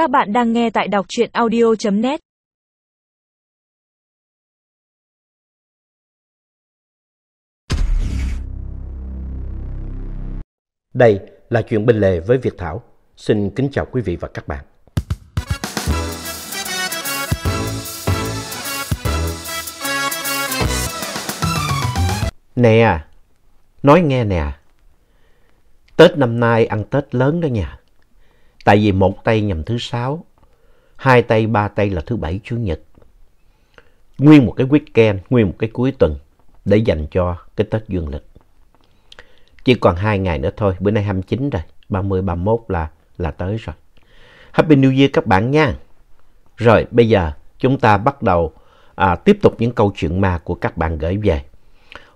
Các bạn đang nghe tại đọc truyện audio.net Đây là chuyện bên lề với Việt Thảo. Xin kính chào quý vị và các bạn. Nè, à, nói nghe nè. Tết năm nay ăn Tết lớn đó nha. Tại vì một tay nhằm thứ sáu, hai tay, ba tay là thứ bảy, chủ nhật. Nguyên một cái weekend, nguyên một cái cuối tuần để dành cho cái Tết dương lịch. Chỉ còn hai ngày nữa thôi, bữa nay 29 rồi, 30, 31 là, là tới rồi. Happy New Year các bạn nha. Rồi bây giờ chúng ta bắt đầu à, tiếp tục những câu chuyện ma của các bạn gửi về.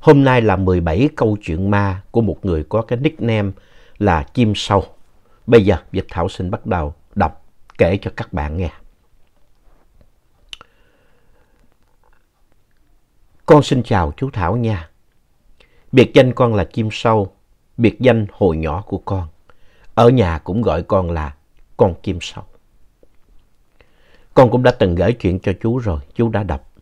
Hôm nay là 17 câu chuyện ma của một người có cái nickname là Chim Sâu. Bây giờ Việt Thảo xin bắt đầu đọc kể cho các bạn nghe. Con xin chào chú Thảo nha. Biệt danh con là Chim Sâu, biệt danh hồi nhỏ của con. Ở nhà cũng gọi con là con Chim Sâu. Con cũng đã từng gửi chuyện cho chú rồi, chú đã đọc.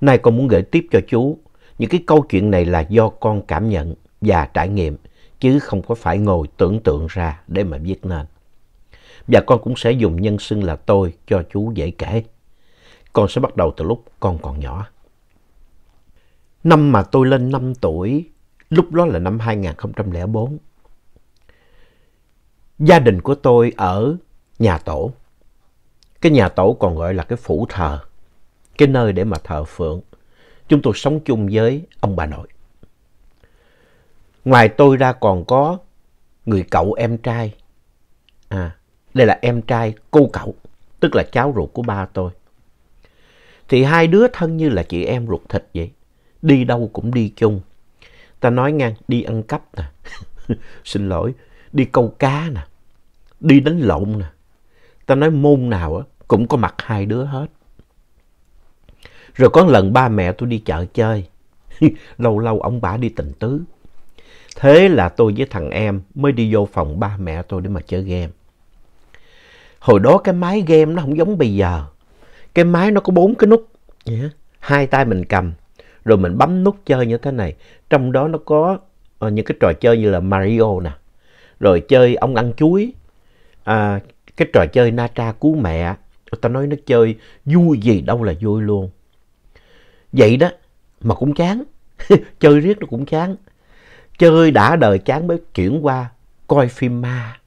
Nay con muốn gửi tiếp cho chú. Những cái câu chuyện này là do con cảm nhận và trải nghiệm, chứ không có phải ngồi tưởng tượng ra để mà viết nên. Và con cũng sẽ dùng nhân xưng là tôi cho chú dễ kể. Con sẽ bắt đầu từ lúc con còn nhỏ. Năm mà tôi lên 5 tuổi, lúc đó là năm 2004. Gia đình của tôi ở nhà tổ. Cái nhà tổ còn gọi là cái phủ thờ, cái nơi để mà thờ phượng. Chúng tôi sống chung với ông bà nội. Ngoài tôi ra còn có người cậu em trai. À, đây là em trai cô cậu, tức là cháu ruột của ba tôi. Thì hai đứa thân như là chị em ruột thịt vậy. Đi đâu cũng đi chung. Ta nói ngang, đi ăn cắp nè. Xin lỗi, đi câu cá nè. Đi đánh lộn nè. Ta nói môn nào á, cũng có mặt hai đứa hết. Rồi có lần ba mẹ tôi đi chợ chơi. lâu lâu ông bà đi tình tứ. Thế là tôi với thằng em mới đi vô phòng ba mẹ tôi để mà chơi game. Hồi đó cái máy game nó không giống bây giờ. Cái máy nó có bốn cái nút. Yeah. Hai tay mình cầm. Rồi mình bấm nút chơi như thế này. Trong đó nó có uh, những cái trò chơi như là Mario nè. Rồi chơi ông ăn chuối. À, cái trò chơi na tra cứu mẹ. Ta nói nó chơi vui gì đâu là vui luôn. Vậy đó. Mà cũng chán. chơi riết nó cũng chán. Chơi đã đời chán mới chuyển qua coi phim ma.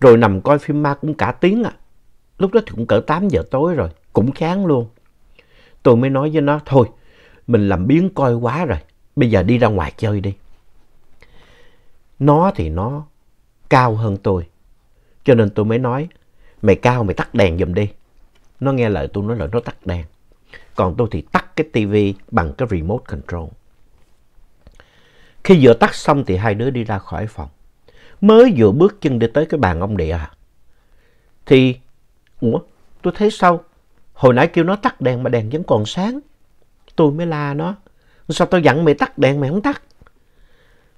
Rồi nằm coi phim ma cũng cả tiếng à. Lúc đó thì cũng cỡ 8 giờ tối rồi. Cũng chán luôn. Tôi mới nói với nó, thôi, mình làm biến coi quá rồi. Bây giờ đi ra ngoài chơi đi. Nó thì nó cao hơn tôi. Cho nên tôi mới nói, mày cao mày tắt đèn giùm đi. Nó nghe lời tôi nói là nó tắt đèn. Còn tôi thì tắt cái tivi bằng cái remote control. Khi vừa tắt xong thì hai đứa đi ra khỏi phòng. Mới vừa bước chân đi tới cái bàn ông địa à. Thì, ủa, tôi thấy sao? Hồi nãy kêu nó tắt đèn mà đèn vẫn còn sáng. Tôi mới la nó. Sao tôi dặn mày tắt đèn mày không tắt?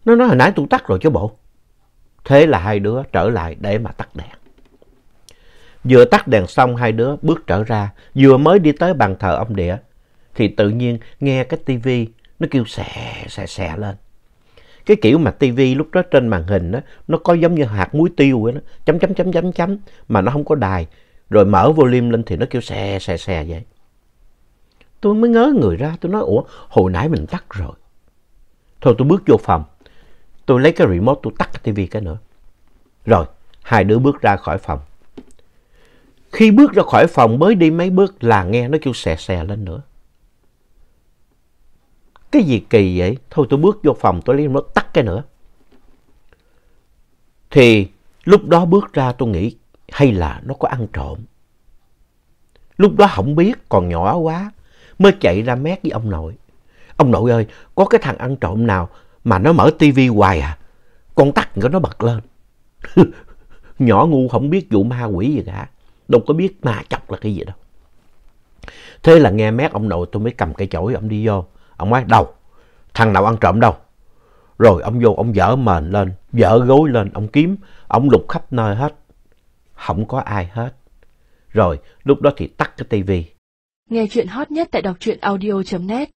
Nó nói hồi nãy tôi tắt rồi chứ bộ. Thế là hai đứa trở lại để mà tắt đèn. Vừa tắt đèn xong hai đứa bước trở ra. Vừa mới đi tới bàn thờ ông địa. Thì tự nhiên nghe cái tivi nó kêu xè xè xè lên. Cái kiểu mà tivi lúc đó trên màn hình đó, nó có giống như hạt muối tiêu vậy đó. Chấm chấm chấm chấm chấm. Mà nó không có đài. Rồi mở volume lên thì nó kêu xè xè xè vậy. Tôi mới ngớ người ra. Tôi nói ủa hồi nãy mình tắt rồi. Thôi tôi bước vô phòng. Tôi lấy cái remote tôi tắt cái tivi cái nữa. Rồi hai đứa bước ra khỏi phòng. Khi bước ra khỏi phòng mới đi mấy bước là nghe nó kêu xè xè lên nữa. Cái gì kỳ vậy? Thôi tôi bước vô phòng tôi lấy nó tắt cái nữa. Thì lúc đó bước ra tôi nghĩ hay là nó có ăn trộm. Lúc đó không biết, còn nhỏ quá, mới chạy ra mét với ông nội. Ông nội ơi, có cái thằng ăn trộm nào mà nó mở tivi hoài à? Con tắt cho nó bật lên. nhỏ ngu không biết vụ ma quỷ gì cả. Đâu có biết ma chọc là cái gì đâu. Thế là nghe mét ông nội tôi mới cầm cây chổi ông đi vô. Ông nói đâu, thằng nào ăn trộm đâu. Rồi ông vô, ông dở mền lên, dở gối lên, ông kiếm, ông lục khắp nơi hết. không có ai hết. Rồi, lúc đó thì tắt cái tivi. Nghe chuyện hot nhất tại đọc truyện audio.net